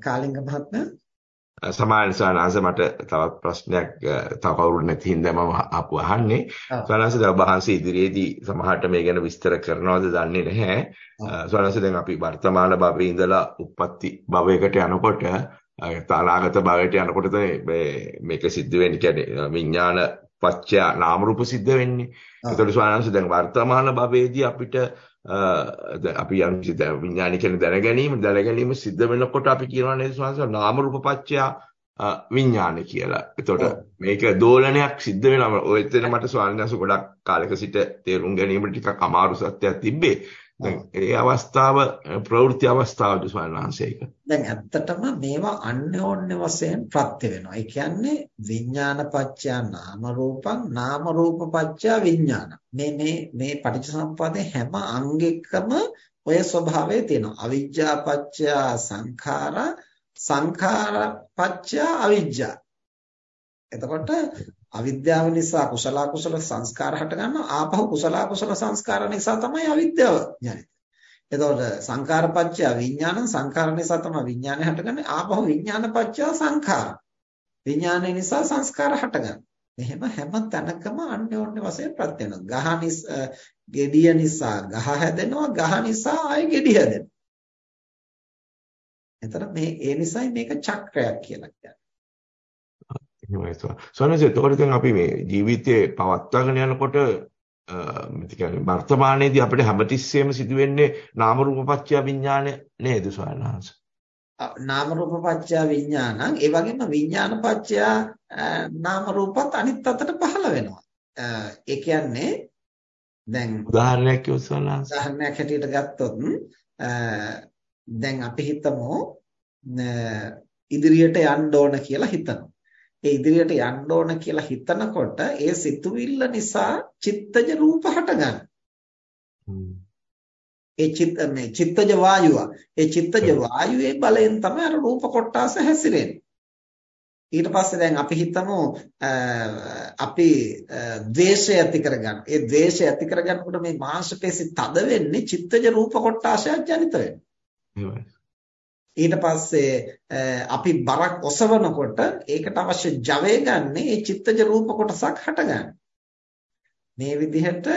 කාලිංග මහත්මයා සමාන සානාංශ මට තවත් ප්‍රශ්නයක් තව කවුරුත් නැති හින්දා මම ආපු අහන්නේ. සානාංශ දැන් වහන්සේ ඉදිරියේදී සමහරට මේ ගැන විස්තර කරනවද දන්නේ නැහැ. සානාංශ දැන් අපි වර්තමාන භවයේ ඉඳලා උප්පත්ති භවයකට යනකොට තාලාගත භවයට යනකොට මේක සිද්ධ වෙන්නේ. කියන්නේ විඥාන පත්‍ය නාම රූප සිද්ධ වෙන්නේ. ඒතකොට සානාංශ දැන් වර්තමාන භවයේදී අපිට අපි යම් විඥානික දැන ගැනීම දැන ගැනීම සිද්ධ වෙනකොට අපි කියනවා නේද ස්වාමීන් නාම රූප පත්‍ය විඥාන කියලා. එතකොට මේක දෝලනයක් සිද්ධ වෙනවා. ඔය එතන මට ස්වාමීන් වහන්සේ ගොඩක් කාලෙක සිට තේරුම් ගැනීමට ටිකක් අමාරු සත්‍යයක් තිබ්බේ. දැන් ඒ අවස්ථාව ප්‍රවෘත්ති අවස්ථාවද ස්වාමීන්. දැන් ඇත්තටම මේවා අන්‍යෝන්‍ය වශයෙන් ප්‍රත්‍ය වෙනවා. ඒ කියන්නේ විඥානපච්චය නාම රූපං නාම රූපපච්චය විඥාන. මේ මේ මේ පටිච්චසමුප්පාදේ හැම අංගයකම ඔය ස්වභාවය තියෙනවා. අවිජ්ජාපච්චය සංඛාරා සංඛාරපච්චය අවිජ්ජා. එතකොට අවිද්‍යාව නිසා කුසල කුසල සංස්කාර හට ගන්නවා ආපහු කුසල කුසල සංස්කාර නිසා තමයි අවිද්‍යාව ජනිත. එතකොට සංඛාරපච්චය විඥාන සංඛාර නිසා තමයි විඥානය හටගන්නේ ආපහු විඥානපච්චය සංඛාර. විඥානය නිසා සංස්කාර හටගන්නේ. මෙහෙම හැම තැනකම අන්‍යෝන්‍ය වශයෙන් ප්‍රත්‍ය වෙනවා. ගහ නිසා gediya නිසා ගහ හැදෙනවා ගහ නිසා ආයෙ gedi හැදෙනවා. එතන මේ ඒ නිසයි මේක චක්‍රයක් කියලා කියන්නේ. එහෙමයි ස්වාමීනි දැන් අපි මේ ජීවිතේ පවත්වාගෙන යනකොට මේ කියන්නේ වර්තමානයේදී අපිට හැමතිස්සෙම සිදුවෙන්නේ නාම රූප පත්‍ය විඥාන නේද ස්වාමීනි නාම රූප පත්‍ය විඥානං ඒ වගේම විඥාන පත්‍ය නාම රූපත් අනිත් අතට පහළ වෙනවා. ඒ කියන්නේ දැන් උදාහරණයක් කිව්වොත් උදාහරණයක් හැටියට ගත්තොත් දැන් අපි හිතමු ඉදිරියට යන්න ඕන කියලා හිතනවා ඒ ඉදිරියට යන්න ඕන කියලා හිතනකොට ඒ සිතුවිල්ල නිසා චිත්තජ රූප හටගන්නවා. ඒ චිත්ත මේ චිත්තජ වායුව. ඒ චිත්තජ වායුවේ බලයෙන් තමයි අර රූප කොටස හැසිරෙන්නේ. ඊට පස්සේ දැන් අපි හිතමු අපි ද්වේෂය ඇති කරගන්න. ඒ ද්වේෂය ඇති කරගන්නකොට මේ මාංශපේශි තද වෙන්නේ චිත්තජ රූප කොටාශයක් ජනිත වෙනවා. ඊට පස්සේ අපි බරක් ඔසවනකොට ඒකට අවශ්‍ය ජවය ගන්න ඒ චිත්තජ රූප කොටසක් හටගන්න. මේ විදිහට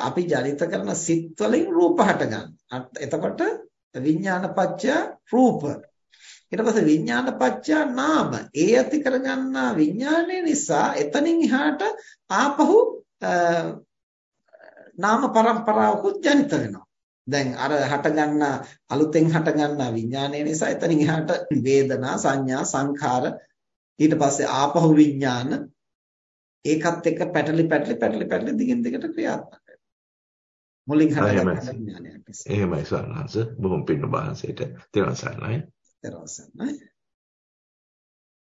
අපි ජනිත කරන සිත් වලින් රූප හටගන්න. එතකොට විඥානපච්චය රූප. ඊට පස්සේ විඥානපච්චය නාම. ඒ ඇති කරගන්නා විඥානය නිසා එතනින් එහාට ආපහු නාම પરම්පරාවකුත් ජනිත වෙනවා. දැන් අර හටගන්න අලුතෙන් හටගන්න විඥානය නිසා එතනින් එහාට වේදනා සංඥා සංඛාර ඊට පස්සේ ආපහු විඥාන ඒකත් එක්ක පැටලි පැටලි පැටලි පැටලි දිගින් දිගට ක්‍රියාත්මක වෙනවා. මුලින් හටගන්න විඥානයක් එහෙමයි සරණංශ බොහොම පින්න බාහන්සේට තෙරුවන් සරණයි. තෙරුවන් සරණයි